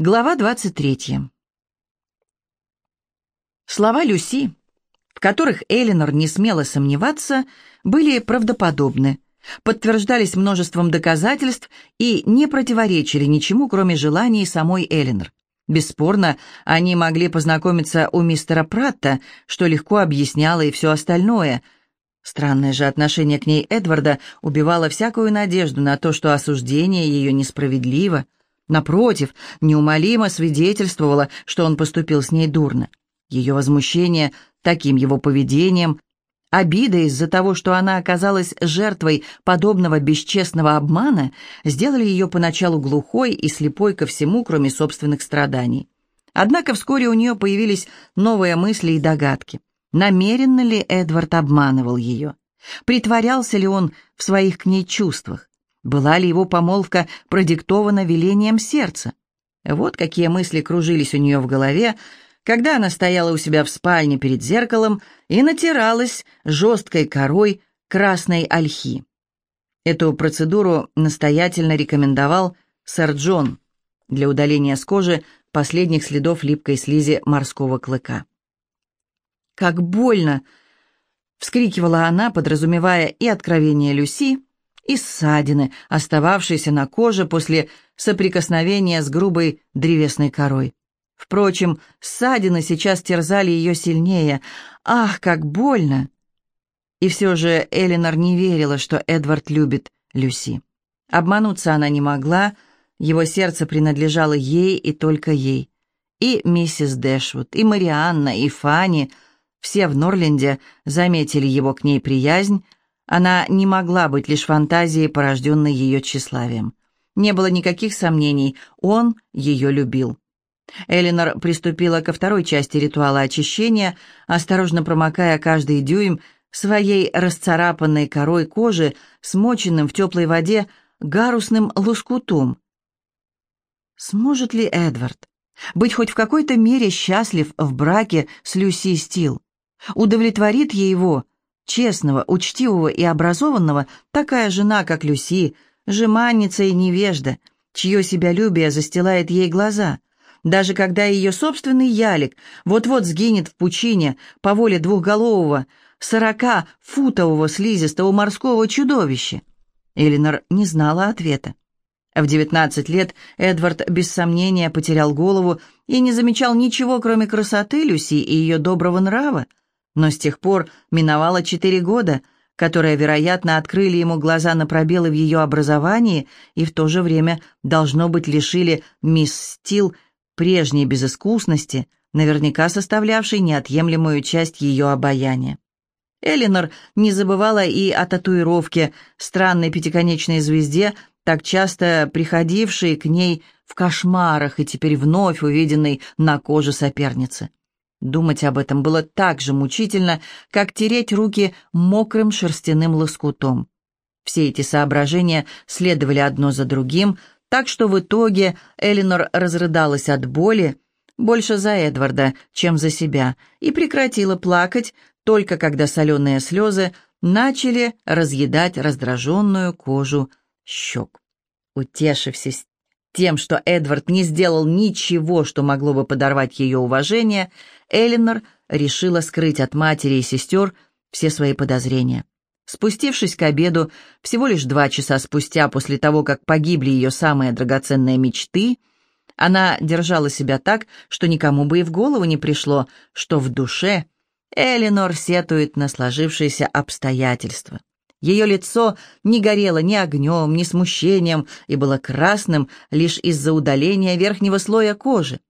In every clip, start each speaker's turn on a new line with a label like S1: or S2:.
S1: Глава 23. Слова Люси, в которых Элинор не смела сомневаться, были правдоподобны, подтверждались множеством доказательств и не противоречили ничему, кроме желаний самой Элинор. Бесспорно, они могли познакомиться у мистера Пратта, что легко объясняло и все остальное. Странное же отношение к ней Эдварда убивало всякую надежду на то, что осуждение ее несправедливо – Напротив, неумолимо свидетельствовала, что он поступил с ней дурно. Ее возмущение таким его поведением, обида из-за того, что она оказалась жертвой подобного бесчестного обмана, сделали ее поначалу глухой и слепой ко всему, кроме собственных страданий. Однако вскоре у нее появились новые мысли и догадки. Намеренно ли Эдвард обманывал ее? Притворялся ли он в своих к ней чувствах? Была ли его помолвка продиктована велением сердца? Вот какие мысли кружились у нее в голове, когда она стояла у себя в спальне перед зеркалом и натиралась жесткой корой красной ольхи. Эту процедуру настоятельно рекомендовал сэр Джон для удаления с кожи последних следов липкой слизи морского клыка. «Как больно!» — вскрикивала она, подразумевая и откровение Люси, и ссадины, остававшиеся на коже после соприкосновения с грубой древесной корой. Впрочем, ссадины сейчас терзали ее сильнее. Ах, как больно! И все же Элинор не верила, что Эдвард любит Люси. Обмануться она не могла, его сердце принадлежало ей и только ей. И миссис Дэшвуд, и Марианна, и Фанни, все в Норленде заметили его к ней приязнь, она не могла быть лишь фантазией, порожденной ее тщеславием. Не было никаких сомнений, он ее любил. Элинор приступила ко второй части ритуала очищения, осторожно промокая каждый дюйм своей расцарапанной корой кожи, смоченным в теплой воде гарусным лоскутом. Сможет ли Эдвард быть хоть в какой-то мере счастлив в браке с Люси Стил? Удовлетворит его честного, учтивого и образованного, такая жена, как Люси, жеманница и невежда, чье себялюбие застилает ей глаза, даже когда ее собственный ялик вот-вот сгинет в пучине по воле двухголового, сорока-футового слизистого морского чудовища. Элинор не знала ответа. В девятнадцать лет Эдвард без сомнения потерял голову и не замечал ничего, кроме красоты Люси и ее доброго нрава, но с тех пор миновало четыре года, которые, вероятно, открыли ему глаза на пробелы в ее образовании и в то же время, должно быть, лишили мисс Стил прежней безыскусности, наверняка составлявшей неотъемлемую часть ее обаяния. Элинор не забывала и о татуировке, странной пятиконечной звезде, так часто приходившей к ней в кошмарах и теперь вновь увиденной на коже соперницы. Думать об этом было так же мучительно, как тереть руки мокрым шерстяным лоскутом. Все эти соображения следовали одно за другим, так что в итоге Элинор разрыдалась от боли, больше за Эдварда, чем за себя, и прекратила плакать, только когда соленые слезы начали разъедать раздраженную кожу щек. Утешившись тем, что Эдвард не сделал ничего, что могло бы подорвать ее уважение, Элинор решила скрыть от матери и сестер все свои подозрения. Спустившись к обеду, всего лишь два часа спустя после того, как погибли ее самые драгоценные мечты, она держала себя так, что никому бы и в голову не пришло, что в душе Элинор сетует на сложившиеся обстоятельства. Ее лицо не горело ни огнем, ни смущением и было красным лишь из-за удаления верхнего слоя кожи.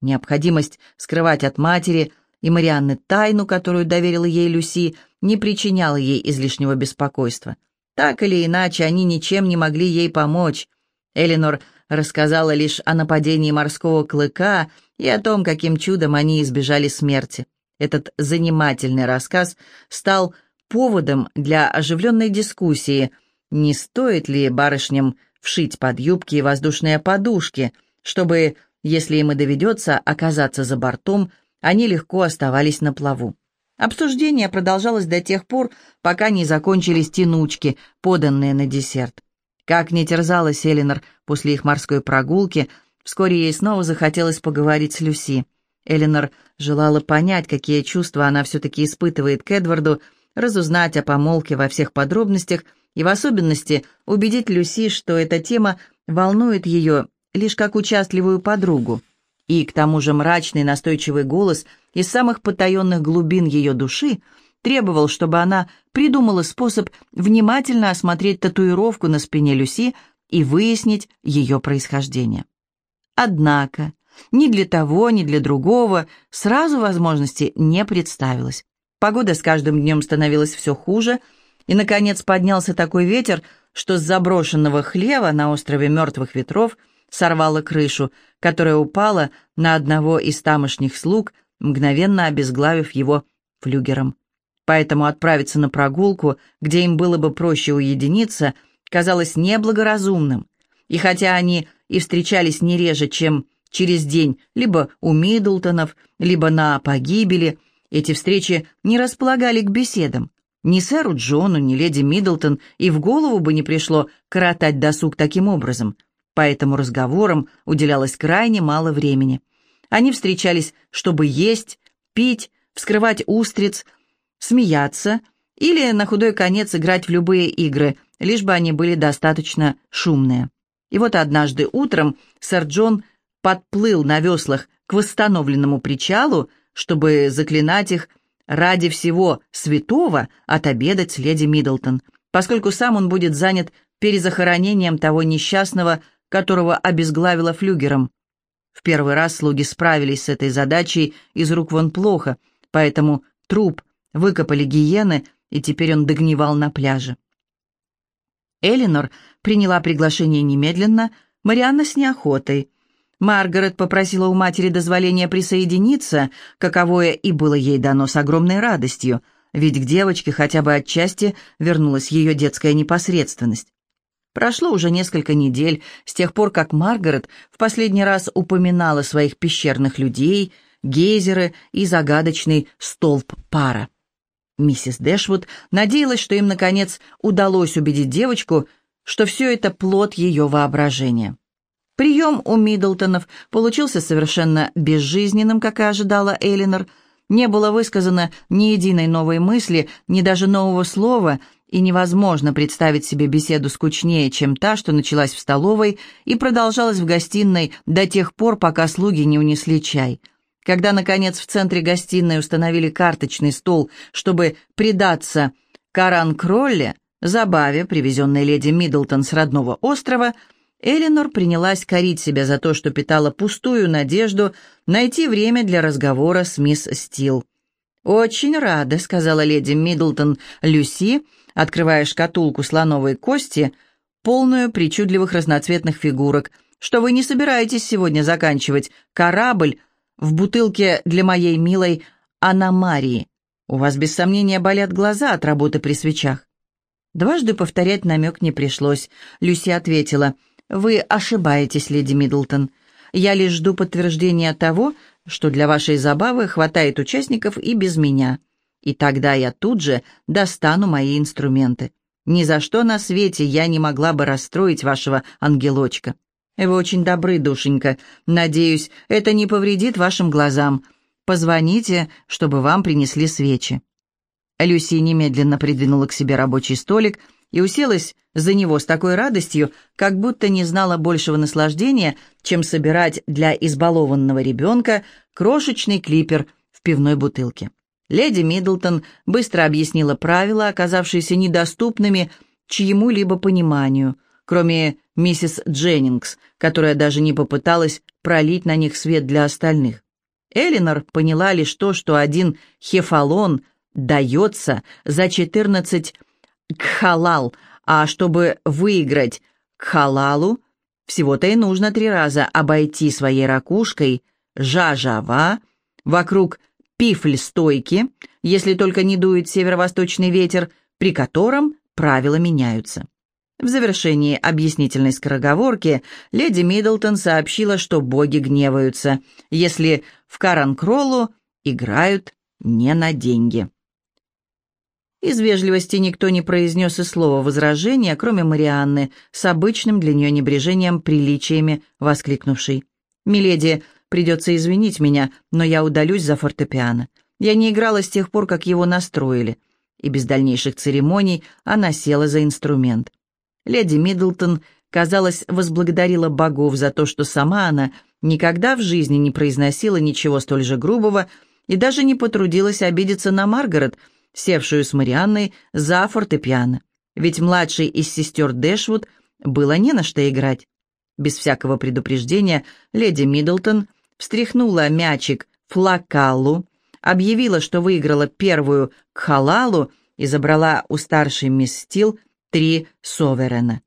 S1: Необходимость скрывать от матери и Марианны тайну, которую доверила ей Люси, не причиняла ей излишнего беспокойства. Так или иначе, они ничем не могли ей помочь. Элинор рассказала лишь о нападении морского клыка и о том, каким чудом они избежали смерти. Этот занимательный рассказ стал поводом для оживленной дискуссии, не стоит ли барышням вшить под юбки воздушные подушки, чтобы если им и доведется оказаться за бортом, они легко оставались на плаву. Обсуждение продолжалось до тех пор, пока не закончились тянучки, поданные на десерт. Как не терзалась Элинор после их морской прогулки, Вскоре ей снова захотелось поговорить с Люси. Эленор желала понять, какие чувства она все-таки испытывает к Эдварду, разузнать о помолвке во всех подробностях и в особенности убедить Люси, что эта тема волнует ее лишь как участливую подругу. И к тому же мрачный настойчивый голос из самых потаенных глубин ее души требовал, чтобы она придумала способ внимательно осмотреть татуировку на спине Люси и выяснить ее происхождение. Однако ни для того, ни для другого сразу возможности не представилось. Погода с каждым днем становилась все хуже, и, наконец, поднялся такой ветер, что с заброшенного хлева на острове Мертвых Ветров сорвало крышу, которая упала на одного из тамошних слуг, мгновенно обезглавив его флюгером. Поэтому отправиться на прогулку, где им было бы проще уединиться, казалось неблагоразумным. И хотя они и встречались не реже, чем через день, либо у Миддлтонов, либо на погибели, эти встречи не располагали к беседам. Ни сэру Джону, ни леди Миддлтон и в голову бы не пришло коротать досуг таким образом, поэтому разговорам уделялось крайне мало времени. Они встречались, чтобы есть, пить, вскрывать устриц, смеяться или, на худой конец, играть в любые игры, лишь бы они были достаточно шумные. И вот однажды утром сэр Джон подплыл на веслах к восстановленному причалу, чтобы заклинать их ради всего святого отобедать леди Миддлтон, поскольку сам он будет занят перезахоронением того несчастного, которого обезглавила флюгером. В первый раз слуги справились с этой задачей из рук вон плохо, поэтому труп выкопали гиены, и теперь он догнивал на пляже. Элинор приняла приглашение немедленно, Марианна с неохотой. Маргарет попросила у матери дозволения присоединиться, каковое и было ей дано с огромной радостью, ведь к девочке хотя бы отчасти вернулась ее детская непосредственность. Прошло уже несколько недель с тех пор, как Маргарет в последний раз упоминала своих пещерных людей, гейзеры и загадочный столб пара. Миссис Дэшвуд надеялась, что им, наконец, удалось убедить девочку, что все это плод ее воображения. Прием у Миддлтонов получился совершенно безжизненным, как и ожидала Элинор. Не было высказано ни единой новой мысли, ни даже нового слова, и невозможно представить себе беседу скучнее, чем та, что началась в столовой и продолжалась в гостиной до тех пор, пока слуги не унесли чай – когда, наконец, в центре гостиной установили карточный стол, чтобы предаться Каран-Кролле, забаве, привезенной леди Миддлтон с родного острова, Эленор принялась корить себя за то, что питала пустую надежду найти время для разговора с мисс Стил. «Очень рада», — сказала леди Миддлтон Люси, открывая шкатулку слоновой кости, полную причудливых разноцветных фигурок, что вы не собираетесь сегодня заканчивать корабль в бутылке для моей милой Анна-Марии. У вас без сомнения болят глаза от работы при свечах». Дважды повторять намек не пришлось. Люси ответила, «Вы ошибаетесь, леди Миддлтон. Я лишь жду подтверждения того, что для вашей забавы хватает участников и без меня. И тогда я тут же достану мои инструменты. Ни за что на свете я не могла бы расстроить вашего ангелочка. «Вы очень добры, душенька. Надеюсь, это не повредит вашим глазам. Позвоните, чтобы вам принесли свечи». Люси немедленно придвинула к себе рабочий столик и уселась за него с такой радостью, как будто не знала большего наслаждения, чем собирать для избалованного ребенка крошечный клипер в пивной бутылке. Леди Миддлтон быстро объяснила правила, оказавшиеся недоступными чьему-либо пониманию – кроме миссис Дженнингс, которая даже не попыталась пролить на них свет для остальных. Элинор поняла лишь то, что один хефалон дается за 14 кхалал, а чтобы выиграть кхалалу, всего-то и нужно три раза обойти своей ракушкой жа-жава вокруг пифль-стойки, если только не дует северо-восточный ветер, при котором правила меняются. В завершении объяснительной скороговорки леди Миддлтон сообщила, что боги гневаются, если в Каранкроллу играют не на деньги. Из вежливости никто не произнес и слова возражения, кроме Марианны, с обычным для нее небрежением приличиями, воскликнувшей. «Миледи, придется извинить меня, но я удалюсь за фортепиано. Я не играла с тех пор, как его настроили». И без дальнейших церемоний она села за инструмент. Леди Миддлтон, казалось, возблагодарила богов за то, что сама она никогда в жизни не произносила ничего столь же грубого и даже не потрудилась обидеться на Маргарет, севшую с Марианной за фортепиано. Ведь младшей из сестер Дэшвуд было не на что играть. Без всякого предупреждения леди Миддлтон встряхнула мячик флакалу, объявила, что выиграла первую халалу и забрала у старшей мисс Стил три соверена.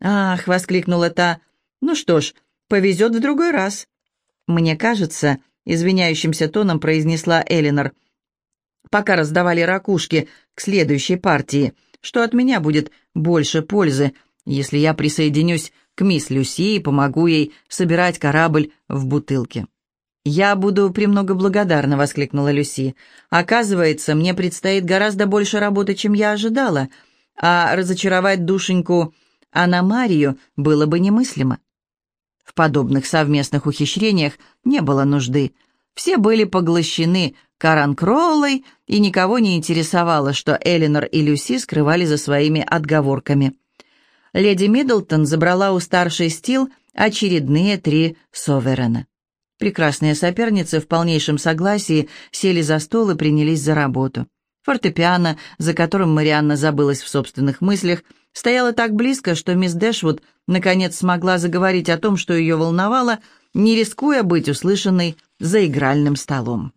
S1: «Ах!» — воскликнула та. «Ну что ж, повезет в другой раз». «Мне кажется», — извиняющимся тоном произнесла Элинор, пока раздавали ракушки к следующей партии, что от меня будет больше пользы, если я присоединюсь к мисс Люси и помогу ей собирать корабль в бутылке. «Я буду премного благодарна», — воскликнула Люси. «Оказывается, мне предстоит гораздо больше работы, чем я ожидала, а разочаровать душеньку Анна-Марию было бы немыслимо». В подобных совместных ухищрениях не было нужды. Все были поглощены Каранкроллой, и никого не интересовало, что Элинор и Люси скрывали за своими отговорками леди Миддлтон забрала у старшей Стил очередные три соверена. Прекрасные соперницы в полнейшем согласии сели за стол и принялись за работу. Фортепиано, за которым Марианна забылась в собственных мыслях, стояло так близко, что мисс Дэшвуд наконец смогла заговорить о том, что ее волновало, не рискуя быть услышанной за игральным столом.